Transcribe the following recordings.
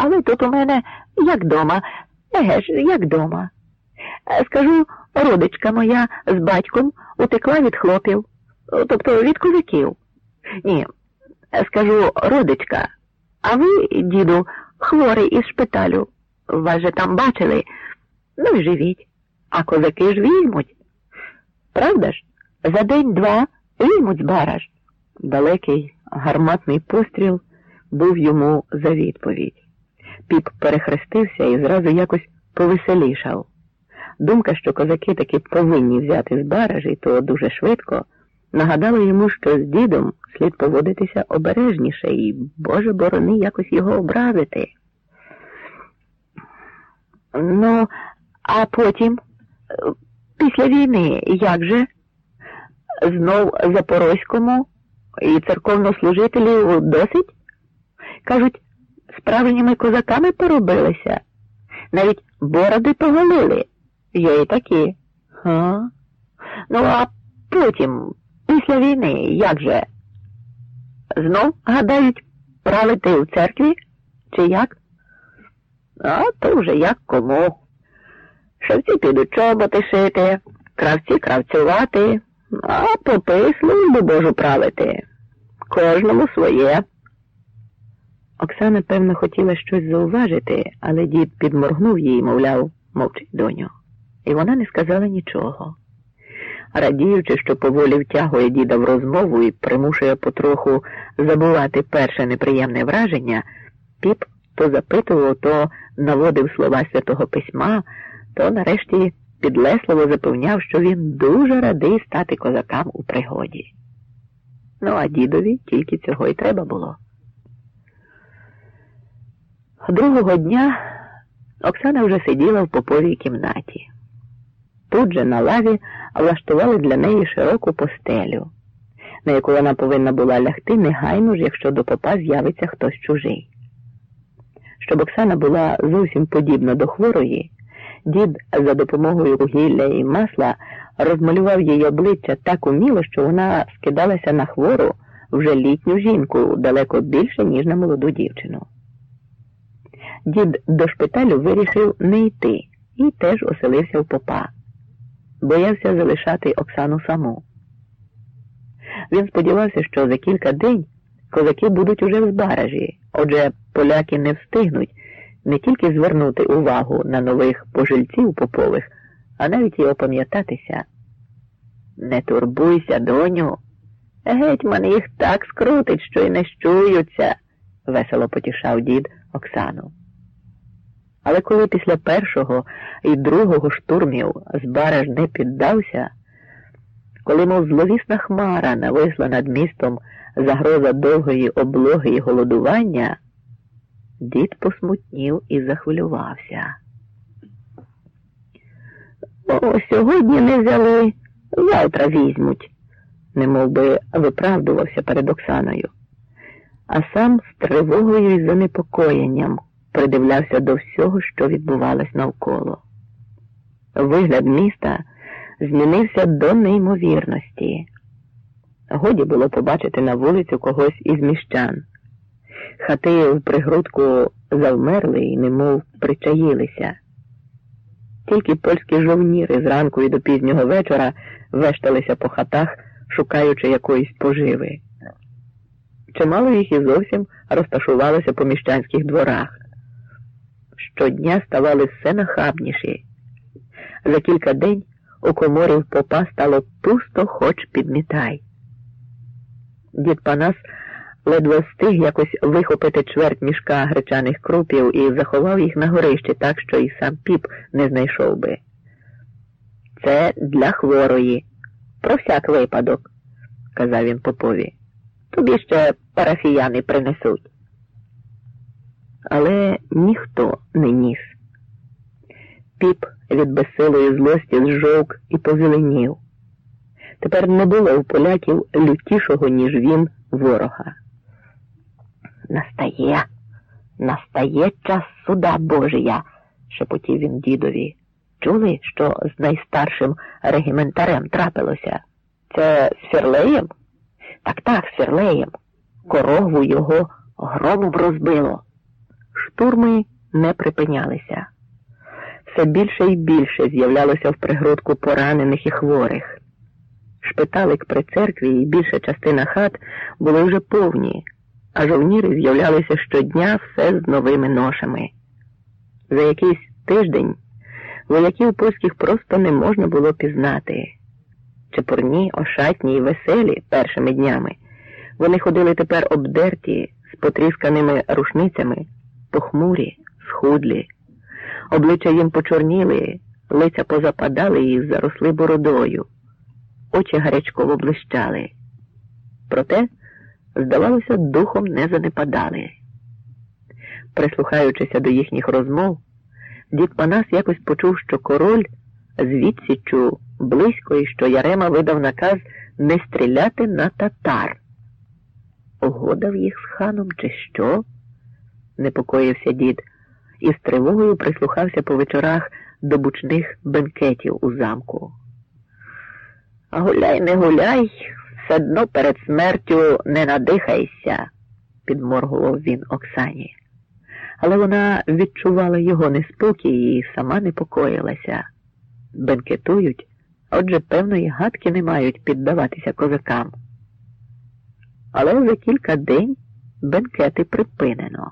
Але тут у мене як дома, еге ж, як дома. Е, Скажу, родичка моя з батьком утекла від хлопів, тобто від козаків. Ні, е, скажу, родичка, а ви, діду, хворий із шпиталю. Вас же там бачили. Ну і живіть. А козаки ж візьмуть. Правда ж? За день-два візьмуть бараж. Далекий гарматний постріл був йому за відповідь. Піп перехрестився і зразу якось повеселішав. Думка, що козаки таки повинні взяти з баражі, то дуже швидко, нагадала йому, що з дідом слід поводитися обережніше і, Боже борони, якось його образити. Ну, а потім, після війни, як же? Знов Запорозькому і церковнослужителів досить? Кажуть, справжніми козаками поробилися, навіть бороди поголили. Є і такі. Га? Ну, а потім, після війни, як же? Знов, гадають, правити у церкві? Чи як? А то вже як кому. Шевці підуть чоботи шити, кравці кравцювати, а попи службу Божу правити. Кожному своє. Оксана, певно, хотіла щось зауважити, але дід підморгнув їй, мовляв, мовчить доню. І вона не сказала нічого. Радіючи, що поволі втягує діда в розмову і примушує потроху забувати перше неприємне враження, піп то запитував, то наводив слова святого письма, то нарешті підлесливо запевняв, що він дуже радий стати козакам у пригоді. Ну, а дідові тільки цього й треба було. Другого дня Оксана вже сиділа в поповій кімнаті. Тут же на лаві влаштували для неї широку постелю, на яку вона повинна була лягти негайно ж, якщо до попа з'явиться хтось чужий. Щоб Оксана була зовсім подібна до хворої, дід за допомогою вугілля і масла розмалював її обличчя так уміло, що вона скидалася на хвору вже літню жінку далеко більше, ніж на молоду дівчину. Дід до шпиталю вирішив не йти і теж оселився в попа. Боявся залишати Оксану саму. Він сподівався, що за кілька день козаки будуть уже в збаражі, отже, поляки не встигнуть не тільки звернути увагу на нових пожильців попових, а навіть і опам'ятатися. Не турбуйся, доню. Гетьман їх так скрутить, що й не щуються, весело потішав дід Оксану. Але коли після першого і другого штурмів Збараж не піддався, коли, мов зловісна хмара нависла над містом загроза довгої облоги і голодування, дід посмутнів і захвилювався. О, сьогодні не взяли, завтра візьмуть, немов би виправдувався перед Оксаною, а сам з тривогою і занепокоєнням придивлявся до всього, що відбувалось навколо. Вигляд міста змінився до неймовірності. Годі було побачити на вулицю когось із міщан. Хати в пригрудку завмерли і немов причаїлися. Тільки польські жовніри зранку і до пізнього вечора вешталися по хатах, шукаючи якоїсь поживи. Чимало їх і зовсім розташувалося по міщанських дворах. Щодня ставали все нахабніші. За кілька день у коморі в попа стало пусто, хоч підмітай. Дід Панас ледве встиг якось вихопити чверть мішка гречаних крупів і заховав їх на горищі так, що і сам піп не знайшов би. Це для хворої, про всяк випадок, казав він попові. Тобі ще парафіяни принесуть. Але ніхто не ніс. Піп від безсилої злості зжовк і позеленів. Тепер не було у поляків лютішого, ніж він, ворога. Настає, настає час суда Божия, шепотів він дідові. Чули, що з найстаршим регіментарем трапилося? Це з Фірлеєм? Так так, з Фірлеєм. Корову його громом розбило. Штурми не припинялися. Все більше і більше з'являлося в пригрудку поранених і хворих. Шпиталик при церкві і більша частина хат були вже повні, а жовніри з'являлися щодня все з новими ношами. За якийсь тиждень вояків польських просто не можна було пізнати. Чепурні, ошатні і веселі першими днями. Вони ходили тепер обдерті з потрісканими рушницями, похмурі, схудлі. Обличчя їм почорніли, лиця позападали і заросли бородою, очі гарячково блищали. Проте, здавалося, духом не занепадали. Прислухаючися до їхніх розмов, дід Панас якось почув, що король звідси чув близько і що Ярема видав наказ не стріляти на татар. Угодав їх з ханом, чи що? Непокоївся дід і з тривогою прислухався по вечорах до бучних бенкетів у замку. Гуляй, не гуляй, все одно перед смертю не надихайся, підморгував він Оксані. Але вона відчувала його неспокій і сама непокоїлася. Бенкетують, отже, певної гадки не мають піддаватися козакам. Але за кілька день бенкети припинено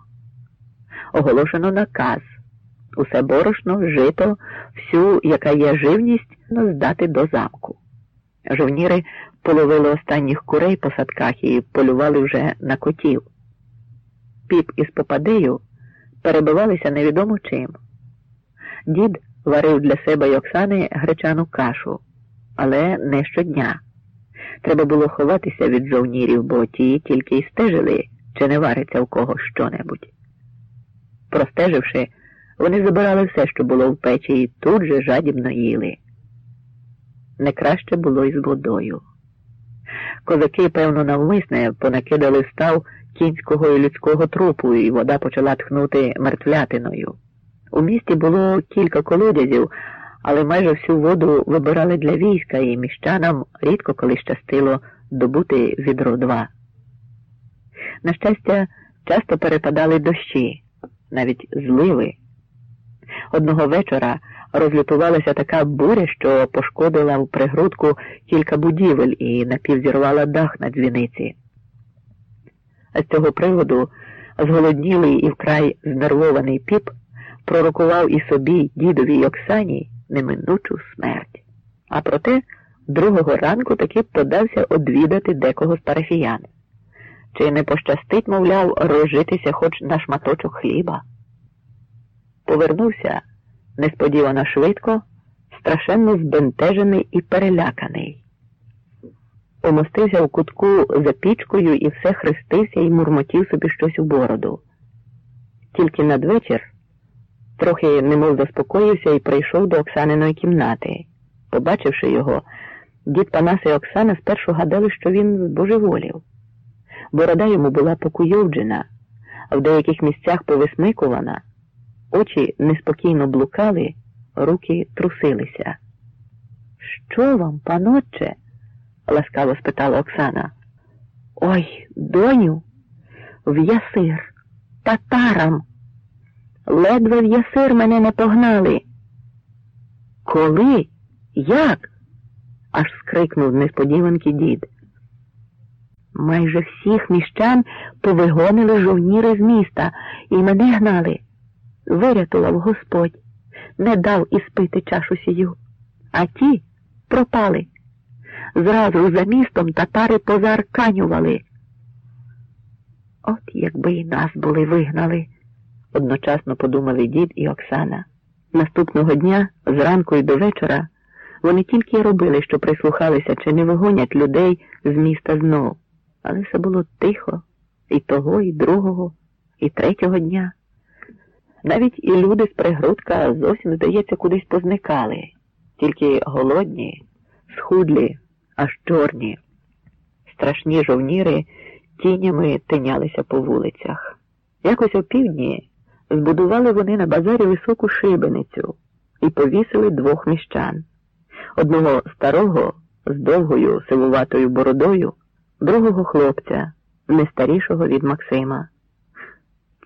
оголошено наказ усе борошно, жито, всю, яка є живність, здати до замку. Жовніри половили останніх курей по садках і полювали вже на котів. Піп із попадею перебивалися невідомо чим. Дід варив для себе й Оксани гречану кашу, але не щодня. Треба було ховатися від жовнірів, бо ті тільки й стежили, чи не вариться в кого що-небудь. Простеживши, вони забирали все, що було в печі, і тут же жадібно їли. Не краще було і з водою. Козаки, певно, навмисне понакидали став кінського і людського трупу, і вода почала тхнути мертвлятиною. У місті було кілька колодязів, але майже всю воду вибирали для війська, і міщанам рідко коли щастило добути відро два. На щастя, часто перепадали дощі навіть зливи. Одного вечора розлютувалася така буря, що пошкодила в пригрудку кілька будівель і напівзірвала дах на дзвіниці. А з цього приводу зголоднілий і вкрай знервований піп пророкував і собі, дідові й Оксані неминучу смерть. А проте другого ранку таки подався одвідати декого з парафіян. Чи не пощастить, мовляв, розжитися хоч на шматочок хліба? Повернувся несподівано швидко, страшенно збентежений і переляканий. Помостився в кутку за пічкою і все хрестився і мурмотів собі щось у бороду. Тільки надвечір трохи немов заспокоївся і прийшов до Оксаниної кімнати. Побачивши його, дід Панас і Оксана спершу гадали, що він збожеволів. Борода йому була покуйовджена, в деяких місцях повисмикувана, очі неспокійно блукали, руки трусилися. Що вам, панотче? ласкаво спитала Оксана. Ой, доню, в ясир, татарам. Ледве в ясир мене не погнали. Коли? Як? аж скрикнув несподіванки дід. Майже всіх міщан повигонили жовніри з міста і мене гнали. Вирятував Господь, не дав і спити чашу сію, а ті пропали. Зразу за містом татари позарканювали. От якби і нас були вигнали, одночасно подумали дід і Оксана. Наступного дня, зранку і до вечора, вони тільки робили, що прислухалися, чи не вигонять людей з міста знов але все було тихо і того, і другого, і третього дня. Навіть і люди з пригрудка зовсім, здається, кудись позникали, тільки голодні, схудлі, аж чорні. Страшні жовніри тінями тинялися по вулицях. Якось опівдні збудували вони на базарі високу шибеницю і повісили двох міщан одного старого з довгою сивуватою бородою другого хлопця, не старішого від Максима.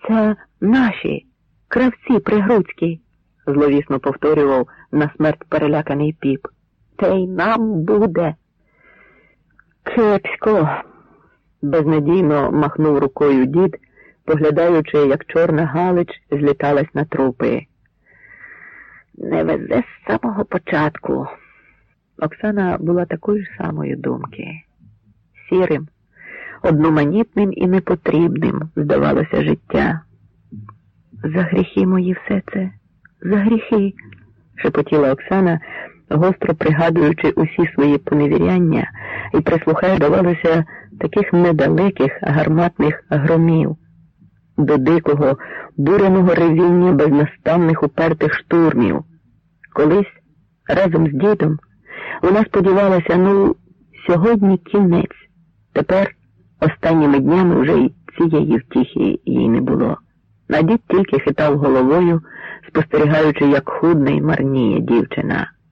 Це Наші, кравці пригруцькі, зловісно повторював на смерть переляканий піп. Та й нам буде. Кепсько, безнадійно махнув рукою дід, поглядаючи, як чорна Галич зліталась на трупи. Не везе з самого початку. Оксана була такої ж самої думки. Сірим, одноманітним і непотрібним здавалося життя. За гріхи мої все це, за гріхи, шепотіла Оксана, гостро пригадуючи усі свої поневіряння і прислухає, здавалося, таких недалеких гарматних громів, до дикого, буреного ревіння безнаставних упертих штурмів. Колись разом з дідом вона сподівалася, ну, сьогодні кінець. Тепер останніми днями вже й цієї втіхи їй не було. А дід тільки хитав головою, спостерігаючи, як худна й марніє дівчина.